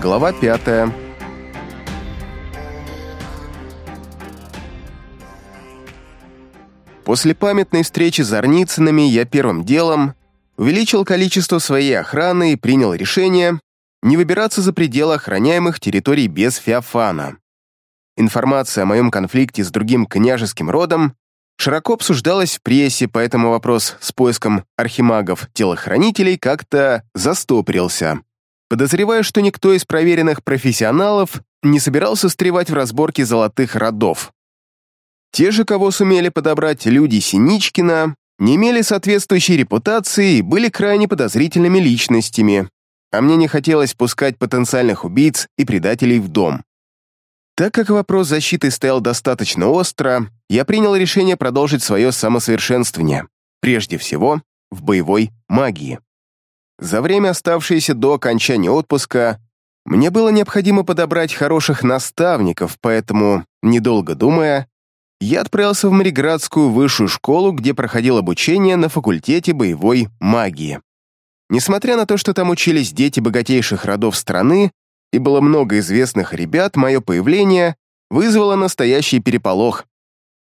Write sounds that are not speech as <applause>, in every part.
Глава пятая. После памятной встречи с Зарницынами я первым делом увеличил количество своей охраны и принял решение не выбираться за пределы охраняемых территорий без Феофана. Информация о моем конфликте с другим княжеским родом широко обсуждалась в прессе, поэтому вопрос с поиском архимагов-телохранителей как-то застопорился. Подозреваю, что никто из проверенных профессионалов не собирался встревать в разборке золотых родов. Те же, кого сумели подобрать люди Синичкина, не имели соответствующей репутации и были крайне подозрительными личностями, а мне не хотелось пускать потенциальных убийц и предателей в дом. Так как вопрос защиты стоял достаточно остро, я принял решение продолжить свое самосовершенствование, прежде всего в боевой магии. За время, оставшееся до окончания отпуска, мне было необходимо подобрать хороших наставников, поэтому, недолго думая, я отправился в Мариградскую высшую школу, где проходил обучение на факультете боевой магии. Несмотря на то, что там учились дети богатейших родов страны и было много известных ребят, мое появление вызвало настоящий переполох.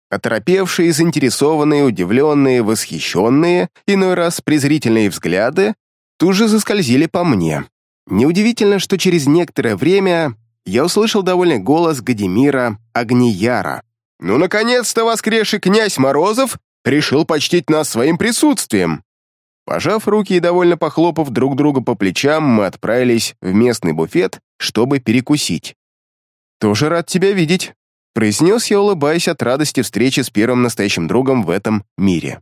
Оторопевшие, заинтересованные, удивленные, восхищенные, иной раз презрительные взгляды тут же заскользили по мне. Неудивительно, что через некоторое время я услышал довольный голос Гадимира Агнияра. «Ну, наконец-то воскресший князь Морозов решил почтить нас своим присутствием!» Пожав руки и довольно похлопав друг друга по плечам, мы отправились в местный буфет, чтобы перекусить. «Тоже рад тебя видеть», — произнес я, улыбаясь от радости встречи с первым настоящим другом в этом мире.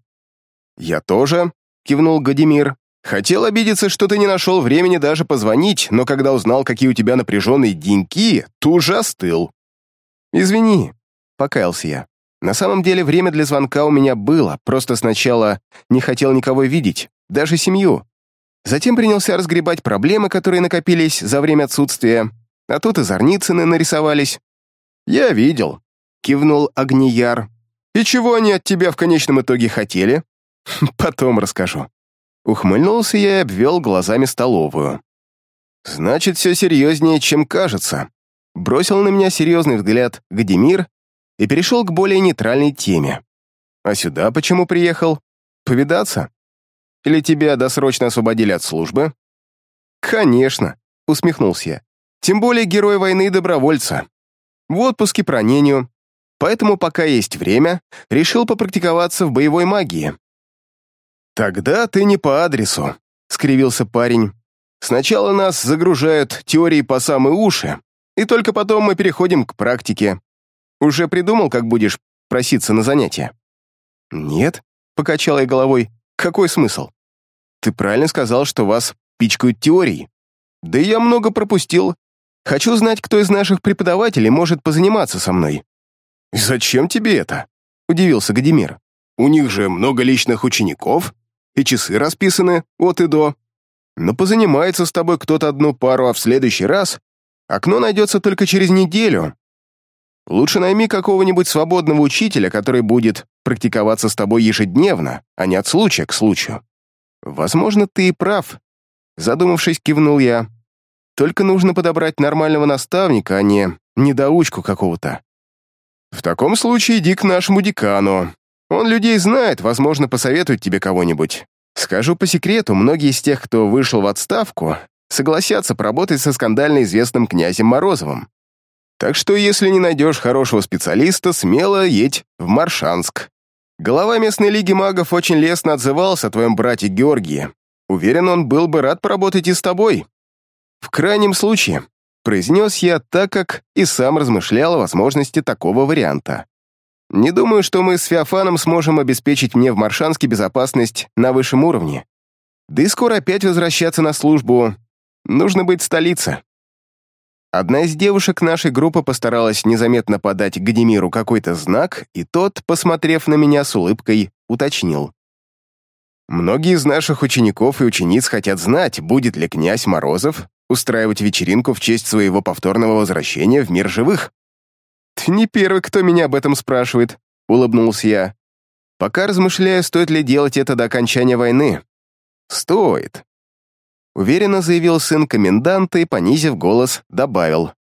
«Я тоже», — кивнул Гадимир. «Хотел обидеться, что ты не нашел времени даже позвонить, но когда узнал, какие у тебя напряженные деньки, тут же остыл». «Извини», — покаялся я. На самом деле время для звонка у меня было, просто сначала не хотел никого видеть, даже семью. Затем принялся разгребать проблемы, которые накопились за время отсутствия, а тут и Зарницыны нарисовались. «Я видел», — кивнул Огнияр. «И чего они от тебя в конечном итоге хотели?» <laughs> «Потом расскажу». Ухмыльнулся я и обвел глазами столовую. «Значит, все серьезнее, чем кажется». Бросил на меня серьезный взгляд Гадимир и перешел к более нейтральной теме. «А сюда почему приехал? Повидаться? Или тебя досрочно освободили от службы?» «Конечно», — усмехнулся я. «Тем более герой войны добровольца. В отпуске по ранению, поэтому пока есть время, решил попрактиковаться в боевой магии». «Тогда ты не по адресу», — скривился парень. «Сначала нас загружают теории по самые уши, и только потом мы переходим к практике. Уже придумал, как будешь проситься на занятия?» «Нет», — покачал я головой, — «какой смысл? Ты правильно сказал, что вас пичкают теорией. Да я много пропустил. Хочу знать, кто из наших преподавателей может позаниматься со мной». «Зачем тебе это?» — удивился Гадимир. «У них же много личных учеников, и часы расписаны от и до. Но позанимается с тобой кто-то одну пару, а в следующий раз окно найдется только через неделю, Лучше найми какого-нибудь свободного учителя, который будет практиковаться с тобой ежедневно, а не от случая к случаю. Возможно, ты и прав. Задумавшись, кивнул я. Только нужно подобрать нормального наставника, а не недоучку какого-то. В таком случае иди к нашему декану. Он людей знает, возможно, посоветует тебе кого-нибудь. Скажу по секрету, многие из тех, кто вышел в отставку, согласятся поработать со скандально известным князем Морозовым. Так что, если не найдешь хорошего специалиста, смело едь в Маршанск. Глава местной лиги магов очень лестно отзывался о твоем брате Георгии. Уверен, он был бы рад поработать и с тобой. В крайнем случае, произнес я так, как и сам размышлял о возможности такого варианта. Не думаю, что мы с Феофаном сможем обеспечить мне в Маршанске безопасность на высшем уровне. Да и скоро опять возвращаться на службу. Нужно быть в столице. Одна из девушек нашей группы постаралась незаметно подать Гадимиру какой-то знак, и тот, посмотрев на меня с улыбкой, уточнил. «Многие из наших учеников и учениц хотят знать, будет ли князь Морозов устраивать вечеринку в честь своего повторного возвращения в мир живых». «Ты не первый, кто меня об этом спрашивает», — улыбнулся я. «Пока размышляю, стоит ли делать это до окончания войны». «Стоит», уверенно заявил сын коменданта и, понизив голос, добавил.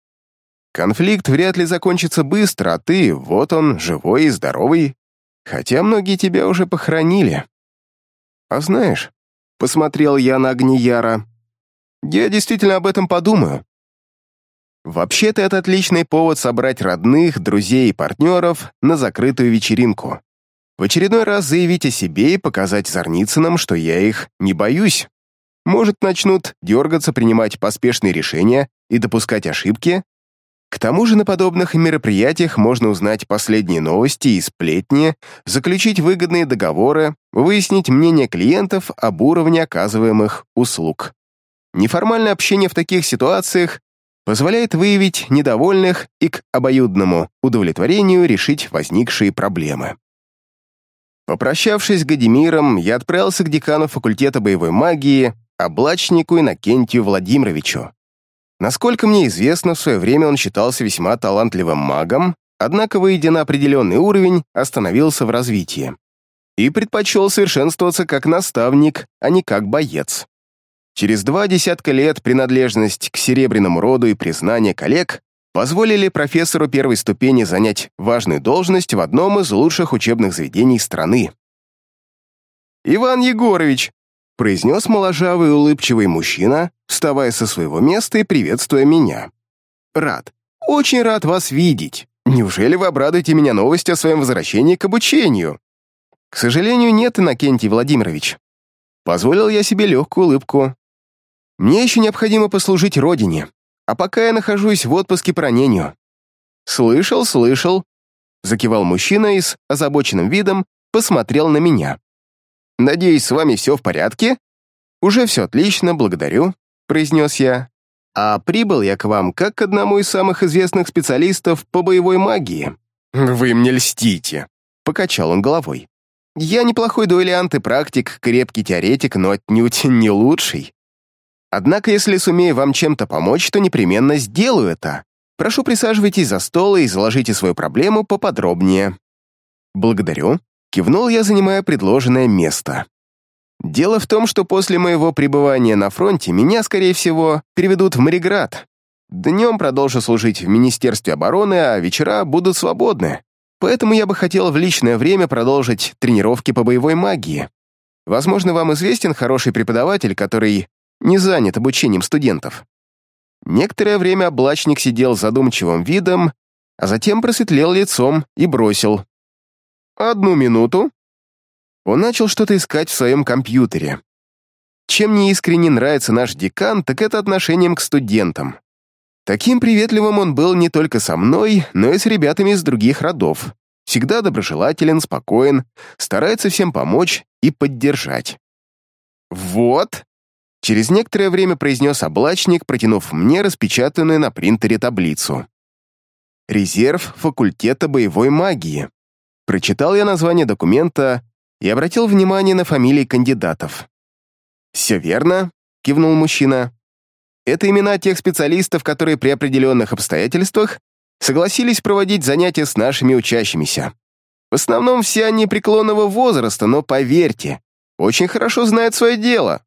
Конфликт вряд ли закончится быстро, а ты, вот он, живой и здоровый, хотя многие тебя уже похоронили. А знаешь, посмотрел я на Агнияра, я действительно об этом подумаю. Вообще-то это отличный повод собрать родных, друзей и партнеров на закрытую вечеринку. В очередной раз заявить о себе и показать Зарницынам, что я их не боюсь. Может, начнут дергаться, принимать поспешные решения и допускать ошибки, к тому же на подобных мероприятиях можно узнать последние новости и сплетни, заключить выгодные договоры, выяснить мнение клиентов об уровне оказываемых услуг. Неформальное общение в таких ситуациях позволяет выявить недовольных и к обоюдному удовлетворению решить возникшие проблемы. Попрощавшись с Гадимиром, я отправился к декану факультета боевой магии, облачнику Иннокентию Владимировичу. Насколько мне известно, в свое время он считался весьма талантливым магом, однако, выйдя на определенный уровень, остановился в развитии и предпочел совершенствоваться как наставник, а не как боец. Через два десятка лет принадлежность к серебряному роду и признание коллег позволили профессору первой ступени занять важную должность в одном из лучших учебных заведений страны. «Иван Егорович, произнес моложавый улыбчивый мужчина, вставая со своего места и приветствуя меня. «Рад, очень рад вас видеть. Неужели вы обрадуете меня новостью о своем возвращении к обучению?» «К сожалению, нет, Иннокентий Владимирович». Позволил я себе легкую улыбку. «Мне еще необходимо послужить родине, а пока я нахожусь в отпуске по ранению». «Слышал, слышал», — закивал мужчина и с озабоченным видом посмотрел на меня. Надеюсь, с вами все в порядке?» «Уже все отлично, благодарю», — произнес я. «А прибыл я к вам как к одному из самых известных специалистов по боевой магии». «Вы мне льстите», — покачал он головой. «Я неплохой дуэлянт и практик, крепкий теоретик, но отнюдь не лучший. Однако, если сумею вам чем-то помочь, то непременно сделаю это. Прошу, присаживайтесь за стол и изложите свою проблему поподробнее». «Благодарю», Кивнул я, занимая предложенное место. Дело в том, что после моего пребывания на фронте меня, скорее всего, переведут в Мариград. Днем продолжу служить в Министерстве обороны, а вечера будут свободны. Поэтому я бы хотел в личное время продолжить тренировки по боевой магии. Возможно, вам известен хороший преподаватель, который не занят обучением студентов. Некоторое время облачник сидел задумчивым видом, а затем просветлел лицом и бросил. «Одну минуту». Он начал что-то искать в своем компьютере. Чем мне искренне нравится наш декан, так это отношением к студентам. Таким приветливым он был не только со мной, но и с ребятами из других родов. Всегда доброжелателен, спокоен, старается всем помочь и поддержать. «Вот», — через некоторое время произнес облачник, протянув мне распечатанную на принтере таблицу. «Резерв факультета боевой магии. Прочитал я название документа и обратил внимание на фамилии кандидатов. «Все верно», — кивнул мужчина. «Это имена тех специалистов, которые при определенных обстоятельствах согласились проводить занятия с нашими учащимися. В основном все они преклонного возраста, но поверьте, очень хорошо знают свое дело.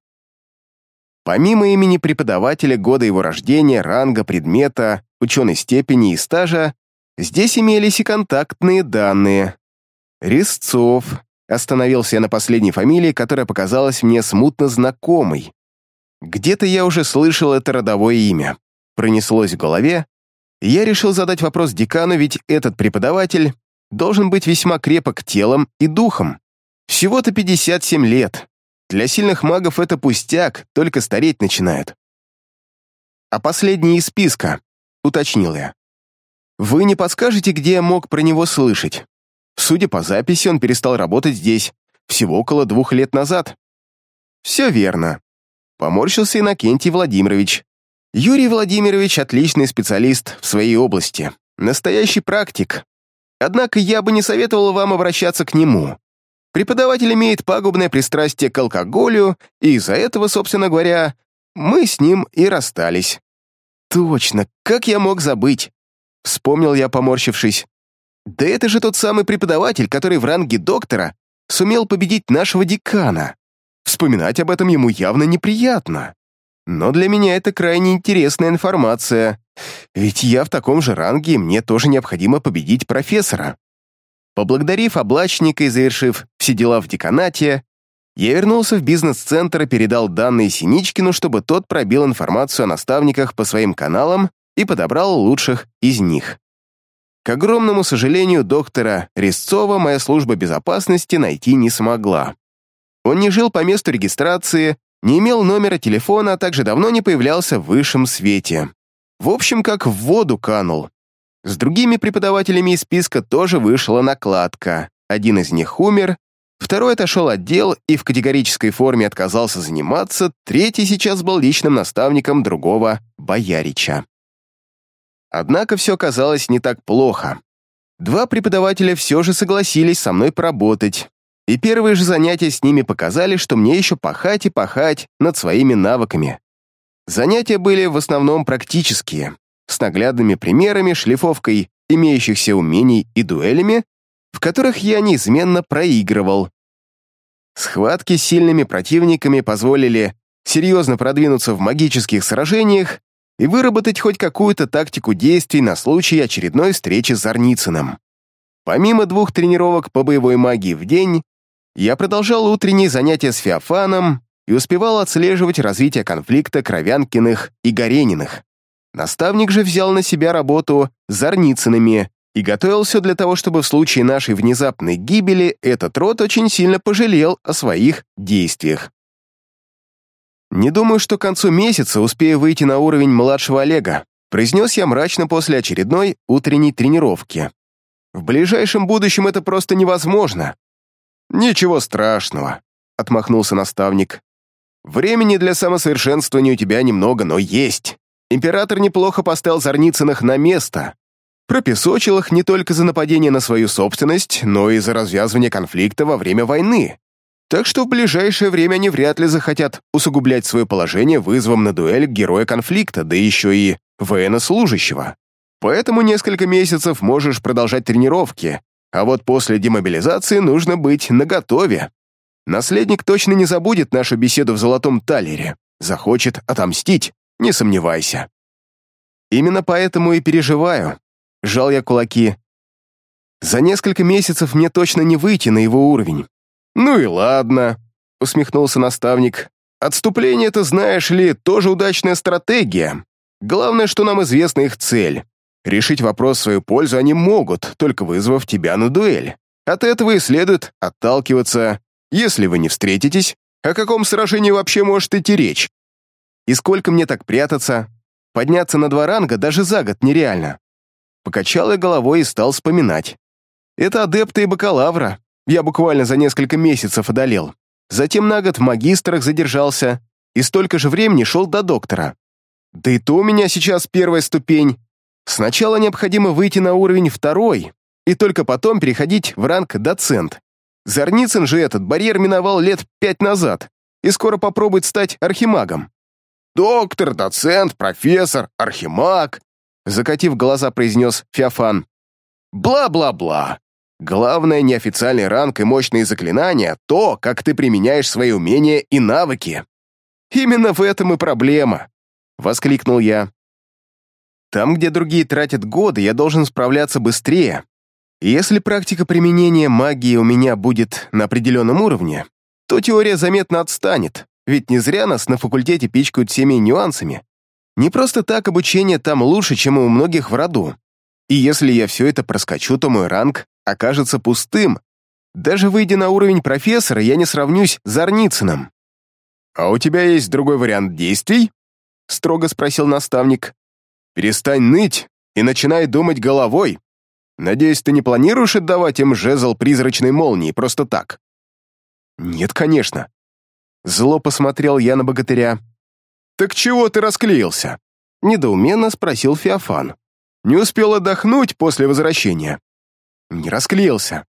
Помимо имени преподавателя, года его рождения, ранга, предмета, ученой степени и стажа, здесь имелись и контактные данные, Резцов. Остановился я на последней фамилии, которая показалась мне смутно знакомой. Где-то я уже слышал это родовое имя. Пронеслось в голове, я решил задать вопрос декану, ведь этот преподаватель должен быть весьма крепок телом и духом. Всего-то 57 лет. Для сильных магов это пустяк, только стареть начинают. А последний из списка, уточнил я. Вы не подскажете, где я мог про него слышать? Судя по записи, он перестал работать здесь всего около двух лет назад. Все верно. Поморщился Иннокентий Владимирович. Юрий Владимирович – отличный специалист в своей области, настоящий практик. Однако я бы не советовал вам обращаться к нему. Преподаватель имеет пагубное пристрастие к алкоголю, и из-за этого, собственно говоря, мы с ним и расстались. Точно, как я мог забыть? Вспомнил я, поморщившись. Да это же тот самый преподаватель, который в ранге доктора сумел победить нашего декана. Вспоминать об этом ему явно неприятно. Но для меня это крайне интересная информация, ведь я в таком же ранге, и мне тоже необходимо победить профессора. Поблагодарив облачника и завершив все дела в деканате, я вернулся в бизнес-центр и передал данные Синичкину, чтобы тот пробил информацию о наставниках по своим каналам и подобрал лучших из них. К огромному сожалению, доктора Резцова моя служба безопасности найти не смогла. Он не жил по месту регистрации, не имел номера телефона, а также давно не появлялся в высшем свете. В общем, как в воду канул. С другими преподавателями из списка тоже вышла накладка. Один из них умер, второй отошел от дел и в категорической форме отказался заниматься, третий сейчас был личным наставником другого Боярича. Однако все казалось не так плохо. Два преподавателя все же согласились со мной поработать, и первые же занятия с ними показали, что мне еще пахать и пахать над своими навыками. Занятия были в основном практические, с наглядными примерами, шлифовкой имеющихся умений и дуэлями, в которых я неизменно проигрывал. Схватки с сильными противниками позволили серьезно продвинуться в магических сражениях и выработать хоть какую-то тактику действий на случай очередной встречи с Зарницыным. Помимо двух тренировок по боевой магии в день, я продолжал утренние занятия с Феофаном и успевал отслеживать развитие конфликта Кровянкиных и Горениных. Наставник же взял на себя работу с Зарницынами и готовился для того, чтобы в случае нашей внезапной гибели этот род очень сильно пожалел о своих действиях. «Не думаю, что к концу месяца успею выйти на уровень младшего Олега», произнес я мрачно после очередной утренней тренировки. «В ближайшем будущем это просто невозможно». «Ничего страшного», — отмахнулся наставник. «Времени для самосовершенствования у тебя немного, но есть. Император неплохо поставил Зарницыных на место, пропесочил их не только за нападение на свою собственность, но и за развязывание конфликта во время войны. Так что в ближайшее время они вряд ли захотят усугублять свое положение вызовом на дуэль героя конфликта, да еще и военнослужащего. Поэтому несколько месяцев можешь продолжать тренировки, а вот после демобилизации нужно быть наготове. Наследник точно не забудет нашу беседу в Золотом Талере, захочет отомстить, не сомневайся. Именно поэтому и переживаю. Жал я кулаки. За несколько месяцев мне точно не выйти на его уровень. «Ну и ладно», — усмехнулся наставник. «Отступление, это, знаешь ли, тоже удачная стратегия. Главное, что нам известна их цель. Решить вопрос в свою пользу они могут, только вызвав тебя на дуэль. От этого и следует отталкиваться. Если вы не встретитесь, о каком сражении вообще может идти речь? И сколько мне так прятаться? Подняться на два ранга даже за год нереально». Покачал я головой и стал вспоминать. Это адепты и бакалавра, я буквально за несколько месяцев одолел. Затем на год в магистрах задержался и столько же времени шел до доктора. Да и то у меня сейчас первая ступень. Сначала необходимо выйти на уровень второй, и только потом переходить в ранг доцент. Зарницын же этот барьер миновал лет пять назад и скоро попробует стать архимагом. «Доктор, доцент, профессор, архимаг», закатив глаза, произнес Феофан. «Бла-бла-бла. Главное, неофициальный ранг и мощные заклинания — то, как ты применяешь свои умения и навыки. Именно в этом и проблема, — воскликнул я. Там, где другие тратят годы, я должен справляться быстрее. И если практика применения магии у меня будет на определенном уровне, то теория заметно отстанет, ведь не зря нас на факультете пичкают всеми нюансами. Не просто так обучение там лучше, чем у многих в роду. И если я все это проскочу, то мой ранг окажется пустым. Даже выйдя на уровень профессора, я не сравнюсь с Арницыным. «А у тебя есть другой вариант действий?» — строго спросил наставник. «Перестань ныть и начинай думать головой. Надеюсь, ты не планируешь отдавать им жезл призрачной молнии просто так?» «Нет, конечно». Зло посмотрел я на богатыря. «Так чего ты расклеился?» — недоуменно спросил Феофан. «Не успел отдохнуть после возвращения?» Не расклеился.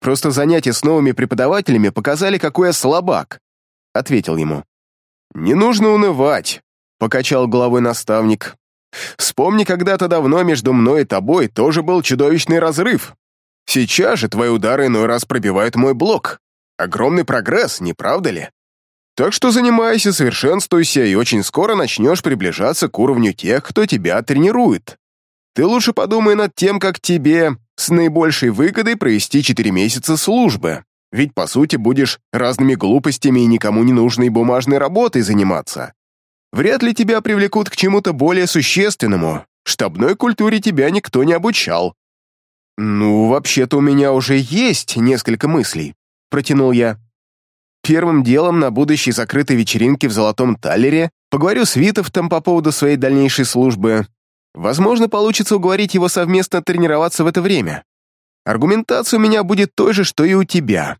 Просто занятия с новыми преподавателями показали, какой я слабак», — ответил ему. «Не нужно унывать», — покачал головой наставник. «Вспомни, когда-то давно между мной и тобой тоже был чудовищный разрыв. Сейчас же твои удары иной раз пробивают мой блок. Огромный прогресс, не правда ли?» Так что занимайся, совершенствуйся, и очень скоро начнешь приближаться к уровню тех, кто тебя тренирует. Ты лучше подумай над тем, как тебе с наибольшей выгодой провести 4 месяца службы. Ведь, по сути, будешь разными глупостями и никому не нужной бумажной работой заниматься. Вряд ли тебя привлекут к чему-то более существенному. Штабной культуре тебя никто не обучал. «Ну, вообще-то у меня уже есть несколько мыслей», — протянул я. Первым делом на будущей закрытой вечеринке в Золотом Талере поговорю с Витовтом по поводу своей дальнейшей службы. Возможно, получится уговорить его совместно тренироваться в это время. Аргументация у меня будет той же, что и у тебя.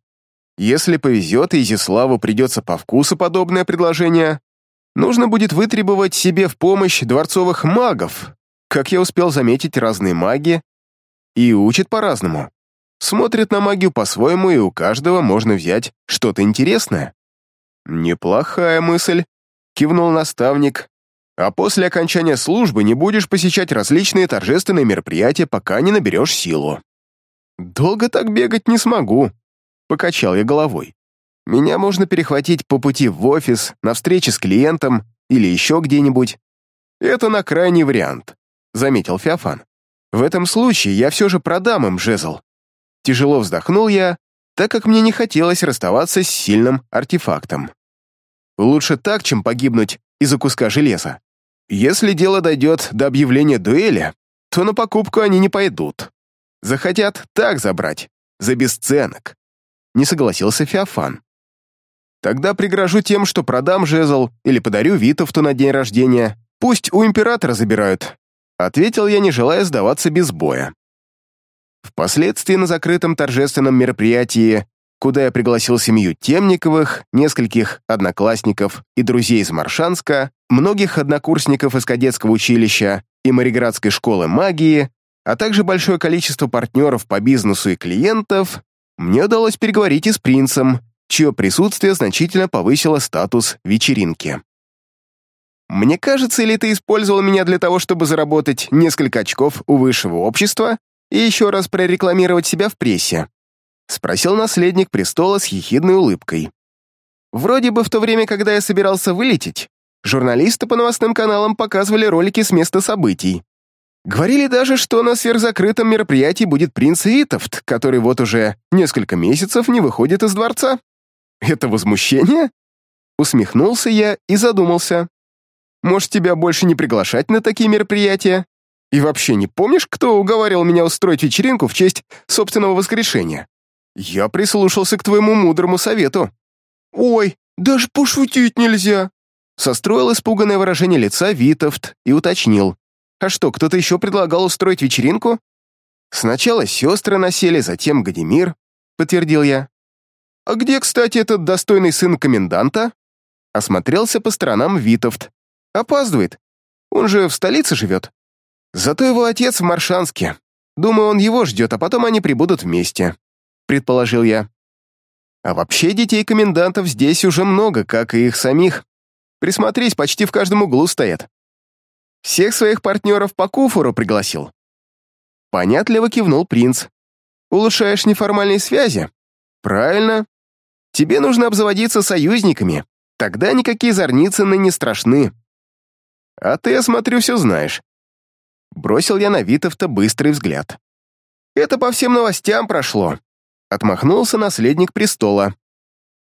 Если повезет, и Изяславу придется по вкусу подобное предложение, нужно будет вытребовать себе в помощь дворцовых магов. Как я успел заметить, разные маги и учат по-разному смотрят на магию по-своему, и у каждого можно взять что-то интересное. «Неплохая мысль», — кивнул наставник. «А после окончания службы не будешь посещать различные торжественные мероприятия, пока не наберешь силу». «Долго так бегать не смогу», — покачал я головой. «Меня можно перехватить по пути в офис, на встрече с клиентом или еще где-нибудь. Это на крайний вариант», — заметил Феофан. «В этом случае я все же продам им жезл, Тяжело вздохнул я, так как мне не хотелось расставаться с сильным артефактом. Лучше так, чем погибнуть из-за куска железа. Если дело дойдет до объявления дуэли, то на покупку они не пойдут. Захотят так забрать, за бесценок. Не согласился Феофан. Тогда пригрожу тем, что продам жезл или подарю Витовту на день рождения. Пусть у императора забирают. Ответил я, не желая сдаваться без боя. Впоследствии на закрытом торжественном мероприятии, куда я пригласил семью Темниковых, нескольких одноклассников и друзей из Маршанска, многих однокурсников из кадетского училища и Мариградской школы магии, а также большое количество партнеров по бизнесу и клиентов, мне удалось переговорить и с принцем, чье присутствие значительно повысило статус вечеринки. «Мне кажется, или ты использовал меня для того, чтобы заработать несколько очков у высшего общества, и еще раз прорекламировать себя в прессе?» — спросил наследник престола с ехидной улыбкой. «Вроде бы в то время, когда я собирался вылететь, журналисты по новостным каналам показывали ролики с места событий. Говорили даже, что на сверхзакрытом мероприятии будет принц Витовт, который вот уже несколько месяцев не выходит из дворца. Это возмущение?» Усмехнулся я и задумался. «Может, тебя больше не приглашать на такие мероприятия? И вообще не помнишь, кто уговаривал меня устроить вечеринку в честь собственного воскрешения? Я прислушался к твоему мудрому совету. Ой, даже пошутить нельзя. Состроил испуганное выражение лица Витовт и уточнил. А что, кто-то еще предлагал устроить вечеринку? Сначала сестры насели, затем Гадимир, подтвердил я. А где, кстати, этот достойный сын коменданта? Осмотрелся по сторонам Витовт. Опаздывает. Он же в столице живет. Зато его отец в Маршанске. Думаю, он его ждет, а потом они прибудут вместе», — предположил я. «А вообще детей комендантов здесь уже много, как и их самих. Присмотрись, почти в каждом углу стоят. Всех своих партнеров по куфору пригласил». Понятливо кивнул принц. «Улучшаешь неформальные связи?» «Правильно. Тебе нужно обзаводиться союзниками. Тогда никакие Зарницыны не страшны. А ты, я смотрю, все знаешь. Бросил я на Витовта быстрый взгляд. «Это по всем новостям прошло», — отмахнулся наследник престола.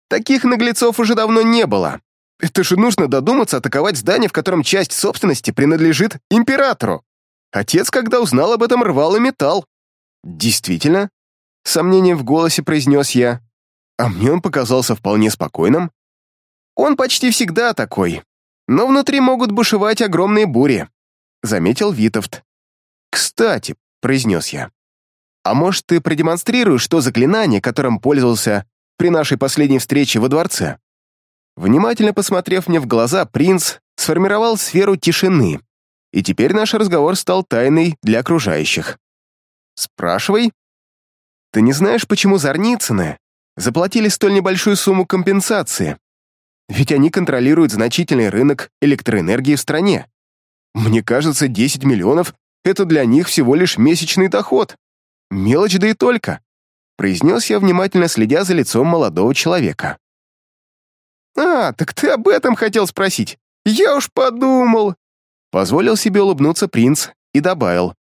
«Таких наглецов уже давно не было. Это же нужно додуматься атаковать здание, в котором часть собственности принадлежит императору. Отец, когда узнал об этом, рвал и металл». «Действительно?» — сомнением в голосе произнес я. «А мне он показался вполне спокойным». «Он почти всегда такой, но внутри могут бушевать огромные бури заметил Витовт. «Кстати», — произнес я, «а может, ты продемонстрируешь то заклинание, которым пользовался при нашей последней встрече во дворце?» Внимательно посмотрев мне в глаза, принц сформировал сферу тишины, и теперь наш разговор стал тайной для окружающих. «Спрашивай». «Ты не знаешь, почему Зарницыны заплатили столь небольшую сумму компенсации? Ведь они контролируют значительный рынок электроэнергии в стране. Мне кажется, 10 миллионов — это для них всего лишь месячный доход. Мелочь да и только», — произнес я, внимательно следя за лицом молодого человека. «А, так ты об этом хотел спросить. Я уж подумал». Позволил себе улыбнуться принц и добавил.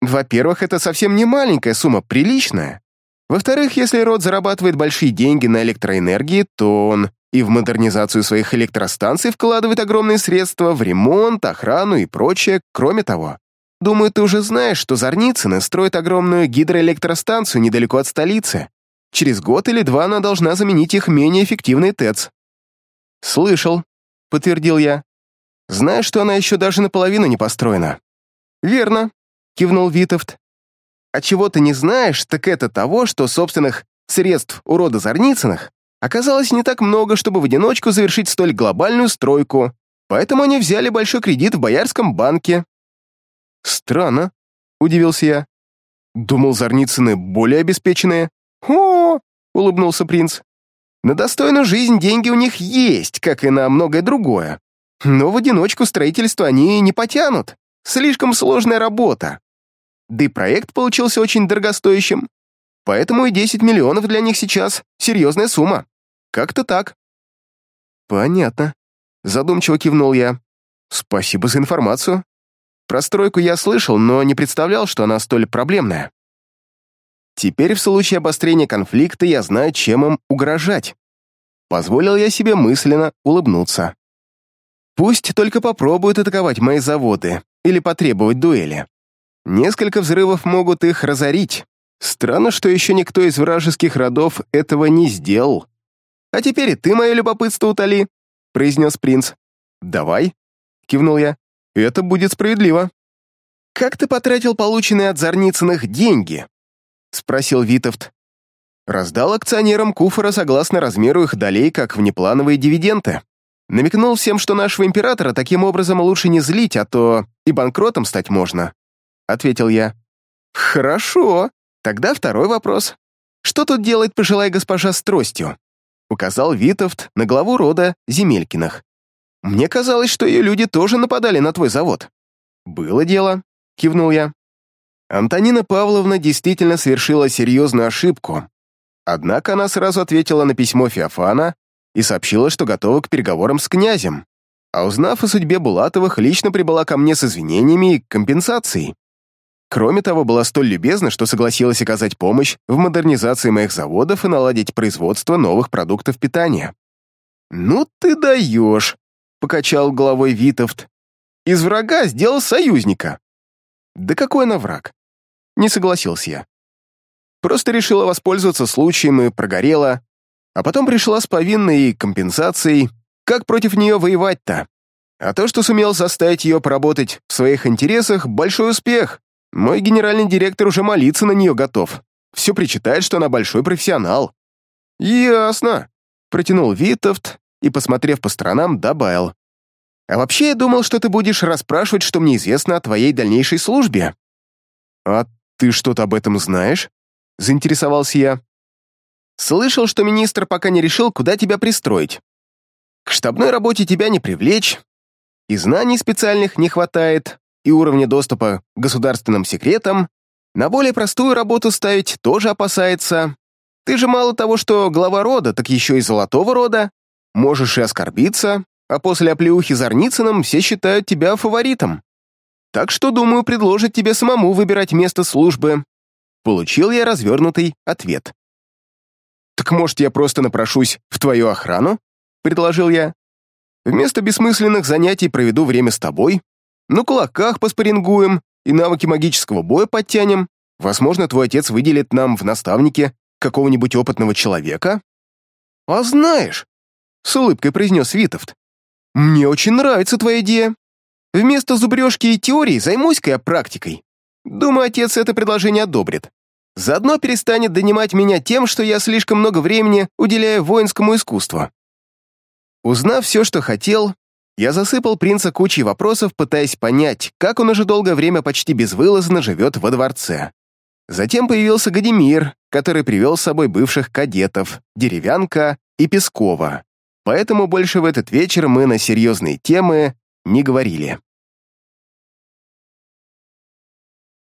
«Во-первых, это совсем не маленькая сумма, приличная. Во-вторых, если род зарабатывает большие деньги на электроэнергии, то он и в модернизацию своих электростанций вкладывает огромные средства в ремонт, охрану и прочее. Кроме того, думаю, ты уже знаешь, что Зарницыны строят огромную гидроэлектростанцию недалеко от столицы. Через год или два она должна заменить их менее эффективный ТЭЦ. «Слышал», — подтвердил я. «Знаешь, что она еще даже наполовину не построена?» «Верно», — кивнул Витовт. «А чего ты не знаешь, так это того, что собственных средств у Зарницыных оказалось не так много, чтобы в одиночку завершить столь глобальную стройку, поэтому они взяли большой кредит в Боярском банке». «Странно», — удивился я. «Думал, Зарницыны более обеспеченные». «О!» — улыбнулся принц. «На достойную жизнь деньги у них есть, как и на многое другое. Но в одиночку строительство они не потянут. Слишком сложная работа. Да и проект получился очень дорогостоящим. Поэтому и 10 миллионов для них сейчас — серьезная сумма. Как-то так». «Понятно», — задумчиво кивнул я. «Спасибо за информацию. Про стройку я слышал, но не представлял, что она столь проблемная. Теперь в случае обострения конфликта я знаю, чем им угрожать. Позволил я себе мысленно улыбнуться. Пусть только попробуют атаковать мои заводы или потребовать дуэли. Несколько взрывов могут их разорить. Странно, что еще никто из вражеских родов этого не сделал. «А теперь и ты мое любопытство утоли», — произнес принц. «Давай», — кивнул я. «Это будет справедливо». «Как ты потратил полученные от Зарницыных деньги?» — спросил Витовт. Раздал акционерам куфора согласно размеру их долей, как внеплановые дивиденды. Намекнул всем, что нашего императора таким образом лучше не злить, а то и банкротом стать можно. Ответил я. Хорошо. Тогда второй вопрос. Что тут делает пожилая госпожа с тростью? Указал Витовт на главу рода Земелькиных. «Мне казалось, что ее люди тоже нападали на твой завод». «Было дело», — кивнул я. Антонина Павловна действительно совершила серьезную ошибку. Однако она сразу ответила на письмо Феофана и сообщила, что готова к переговорам с князем. А узнав о судьбе Булатовых, лично прибыла ко мне с извинениями и компенсацией. Кроме того, была столь любезна, что согласилась оказать помощь в модернизации моих заводов и наладить производство новых продуктов питания. «Ну ты даешь!» — покачал головой Витовт. «Из врага сделал союзника». «Да какой она враг?» Не согласился я. Просто решила воспользоваться случаем и прогорела, а потом пришла с повинной и компенсацией. Как против нее воевать-то? А то, что сумел заставить ее поработать в своих интересах, большой успех. Мой генеральный директор уже молиться на нее готов. Все причитает, что она большой профессионал». «Ясно», — протянул Витовт и, посмотрев по сторонам, добавил. «А вообще я думал, что ты будешь расспрашивать, что мне известно о твоей дальнейшей службе». «А ты что-то об этом знаешь?» — заинтересовался я. «Слышал, что министр пока не решил, куда тебя пристроить. К штабной работе тебя не привлечь, и знаний специальных не хватает, и уровня доступа к государственным секретам, на более простую работу ставить тоже опасается. Ты же мало того, что глава рода, так еще и золотого рода. Можешь и оскорбиться, а после оплеухи Зарницыным все считают тебя фаворитом. Так что, думаю, предложит тебе самому выбирать место службы. Получил я развернутый ответ. «Так, может, я просто напрошусь в твою охрану?» — предложил я. «Вместо бессмысленных занятий проведу время с тобой, на кулаках поспорингуем и навыки магического боя подтянем. Возможно, твой отец выделит нам в наставнике какого-нибудь опытного человека. А знаешь, с улыбкой произнес Витовт, мне очень нравится твоя идея. Вместо зубрежки и теории займусь-ка я практикой. Думаю, отец это предложение одобрит. Заодно перестанет донимать меня тем, что я слишком много времени уделяю воинскому искусству. Узнав все, что хотел, я засыпал принца кучей вопросов, пытаясь понять, как он уже долгое время почти безвылазно живет во дворце. Затем появился Гадимир, который привел с собой бывших кадетов, Деревянка и Пескова. Поэтому больше в этот вечер мы на серьезные темы не говорили.